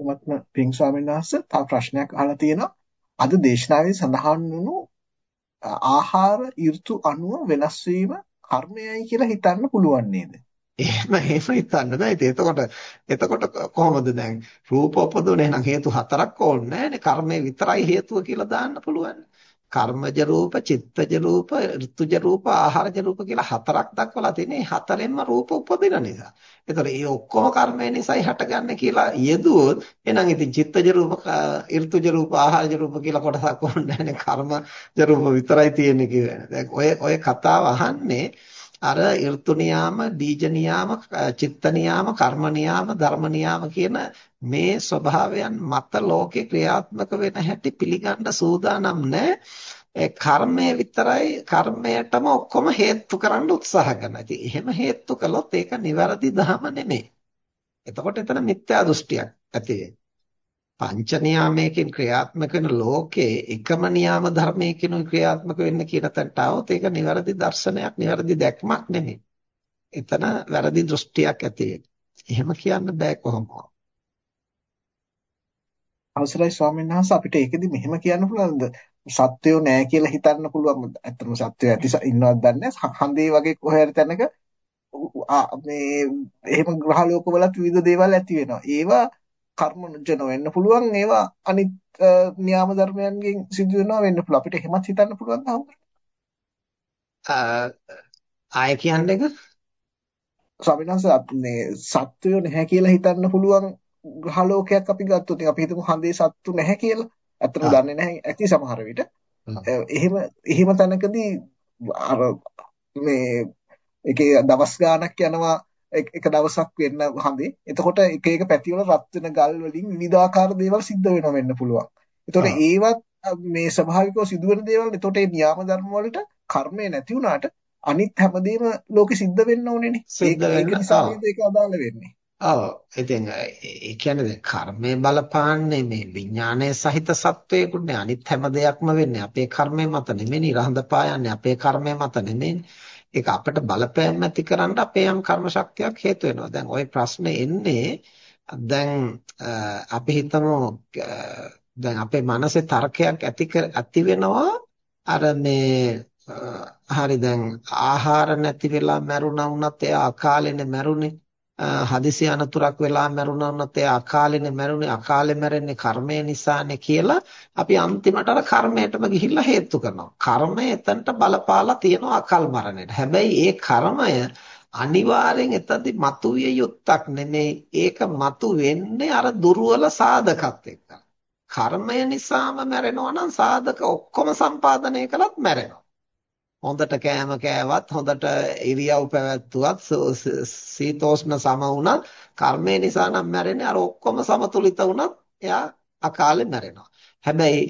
උමත්ම පින් ස්වාමීන් වහන්සේ තව ප්‍රශ්නයක් අහලා තියෙනවා. අද දේශනාවේ සඳහන් වුණු ආහාර ඍතු අනුව වෙනස් වීම කර්මයයි කියලා හිතන්න පුළුවන් නේද? එහෙම එහෙම හිතන්න බෑ. ඉතින් එතකොට එතකොට කොහොමද දැන් රූප උපදුනේ නම් හේතු හතරක් ඕනේ නෑනේ. කර්මය විතරයි හේතුව කියලා දාන්න පුළුවන්. කර්මජ රූප, චිත්තජ රූප, ඍතුජ රූප, ආහාරජ රූප කියලා හතරක් දක්වලා තියෙන්නේ. හතරෙන්ම රූප උපදින නිසා. ඒතකොට මේ ඔක්කොම කර්මය නිසායි හටගන්නේ කියලා යෙදුවොත් එහෙනම් ඉතින් චිත්තජ රූප, ඍතුජ රූප, ආහාරජ රූප කියලා කොටසක් ඕනේ නැහැ. කර්මජ රූප විතරයි තියෙන්නේ කියලා. දැන් ඔය ඔය කතාව අහන්නේ අර ඍතු නියාම, බීජ නියාම, චිත්ත නියාම, කර්ම නියාම, ධර්ම නියාම කියන මේ ස්වභාවයන් මත ලෝකේ ක්‍රියාත්මක වෙන හැටි පිළිගන්න සූදානම් නැහැ. කර්මය විතරයි කර්මයටම ඔක්කොම හේතු කරන්න උත්සාහ කරනවා. ඉතින් එහෙම හේතු කළොත් ඒක නිවැරදි ධම නෙමෙයි. එතකොට එතන මිත්‍යා දෘෂ්ටියක් ඇති වෙනවා. පංච නියාමයකින් ක්‍රියාත්මක වෙන ලෝකේ එකම නියාම ධර්මයකින් ක්‍රියාත්මක වෙන්න කියන තැනට આવොත් ඒක නිවැරදි දර්ශනයක් නිවැරදි දැක්මක් නෙමෙයි. එතන වැරදි දෘෂ්ටියක් ඇති එහෙම කියන්න බෑ කොහොමද? අවසරයි ස්වාමීන් වහන්සේ අපිට ඒකෙදි මෙහෙම කියන්න පුළුවන්ද? සත්‍යෝ නෑ කියලා හිතන්න පුළුවන්. ඇත්තම සත්‍යෝ ඇති ඉන්නවද දන්නේ හඳේ වගේ කොහේ හරි තැනක මේ එහෙම ග්‍රහ ලෝකවලත් විවිධ දේවල් ඇති වෙනවා. ඒවා කර්මජ නොවෙන්න පුළුවන් ඒවා අනිත් න්‍යාම ධර්මයන්ගෙන් සිදු වෙනවා වෙන්න පුළුවන්. අපිට එහෙමත් හිතන්න පුළුවන් නේද ආය කියන්නේ එක? ස්වාමීන් වහන්සේ මේ සත්වය නැහැ කියලා හිතන්න පුළුවන් ග්‍රහලෝකයක් අපි ගත්තොත් අපි හිතමු හඳේ සත්තු නැහැ කියලා. ඇත්තටම දන්නේ නැහැ ඇති සමහර විට. එහෙම එහෙම තැනකදී අර මේ ඒකේ දවස් ගාණක් යනවා එක දවසක් වෙන්න හඳේ. එතකොට එක එක පැතිවල රත් වෙන ගල් වලින් විවිධාකාර දේවල් සිද්ධ වෙනවා වෙන්න පුළුවන්. එතකොට ඒවත් මේ ස්වභාවිකව සිදුවෙන දේවල්. එතකොට මේ න්‍යාම ධර්ම වලට කර්මය නැති වුණාට අනිත් හැමදේම ලෝකෙ සිද්ධ වෙන්න ඕනේනේ. ඒක නිසා ඒක අදාළ වෙන්නේ. ඔව් ඉතින් ඒ කියන්නේ දැන් කර්මය බලපාන්නේ මේ විඥානය සහිත සත්වයකුනේ අනිත් හැම දෙයක්ම වෙන්නේ අපේ කර්මය මත නෙමෙයි රහඳ පායන්නේ අපේ කර්මය මත නෙමෙයි ඒක අපිට බලපෑම් ඇති කරන්න අපේ යම් කර්ම ශක්තියක් හේතු වෙනවා. දැන් ওই ප්‍රශ්නේ එන්නේ දැන් අපි හිතමු දැන් අපේ මනසේ තර්කයක් ඇති ඇති වෙනවා අර මේ හරි දැන් ආහාර නැති වෙලා මැරුණා වුණත් එයා අකාලෙනේ මැරුණේ හදිසි අනතුරක් වෙලා මැරුණා වුණත් ඒ අකාලෙනේ මැරුණේ අකාලේ මැරෙන්නේ කර්මය නිසානේ කියලා අපි අන්තිමට අර කර්මයටම ගිහිල්ලා හේතු කරනවා. කර්මය එතනට බලපාලා තියෙනවා අකල් මරණයට. හැබැයි ඒ කර්මය අනිවාර්යෙන් එතනදි මතුවිය යුත්තක් නෙමෙයි. ඒක මතු වෙන්නේ අර දුර්වල සාධකත් එක්ක. කර්මය නිසාම මැරෙනවා නම් සාධක ඔක්කොම සම්පාදනය කළත් මැරෙනවා. හොඳට කෑම කෑවත් හොඳට ඉරියව් පැවැත්තුවත් සීතෝෂ්ණ සම වුණත් කර්මය නිසා නම් මැරෙන්නේ අර ඔක්කොම සමතුලිත වුණත් එයා අකාලේ මැරෙනවා. හැබැයි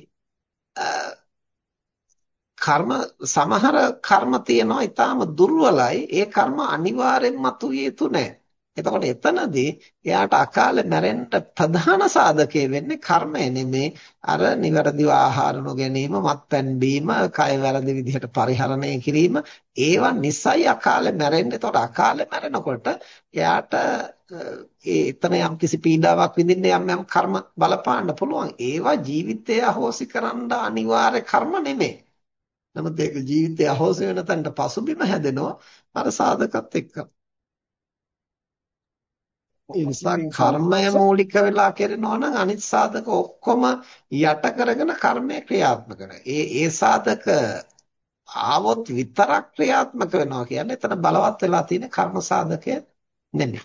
කර්ම සමහර කර්ම තියෙනවා ඊටාම දුර්වලයි. ඒ කර්ම අනිවාර්යෙන්ම මතුවිය යුතු නැහැ. එතකොට එතනදී එයාට අකාලේ මැරෙන්න ප්‍රධාන සාධකය වෙන්නේ කර්මය නෙමේ අර නිවැරදිව ආහාර නොගැනීම මත්පැන් බීම කය වැරදි විදිහට පරිහරණය කිරීම ඒවා නිසයි අකාලේ මැරෙන්නේ. එතකොට අකාලේ මැරෙනකොට එයාට ඒ එතන යම් කිසි පීඩාවක් විඳින්න යම් යම් කර්ම බලපාන්න පුළුවන්. ඒවා ජීවිතය අහෝසි කරන්න අනිවාර්ය කර්ම නෙමේ. නමුත් ඒක ජීවිතය අහෝසි වෙන තැනට පසුබිම හැදෙනවා අර සාධකත් එක්ක. ඒ නිසා කර්මය මූලික වෙලා කරනවා නම් අනිත් සාධක ඔක්කොම යට කරගෙන කර්මය ක්‍රියාත්මක ඒ ඒ සාධක ආවොත් විතරක් ක්‍රියාත්මක වෙනවා කියන්නේ එතන බලවත් වෙලා තියෙන කර්ම සාධකය නෙමෙයි.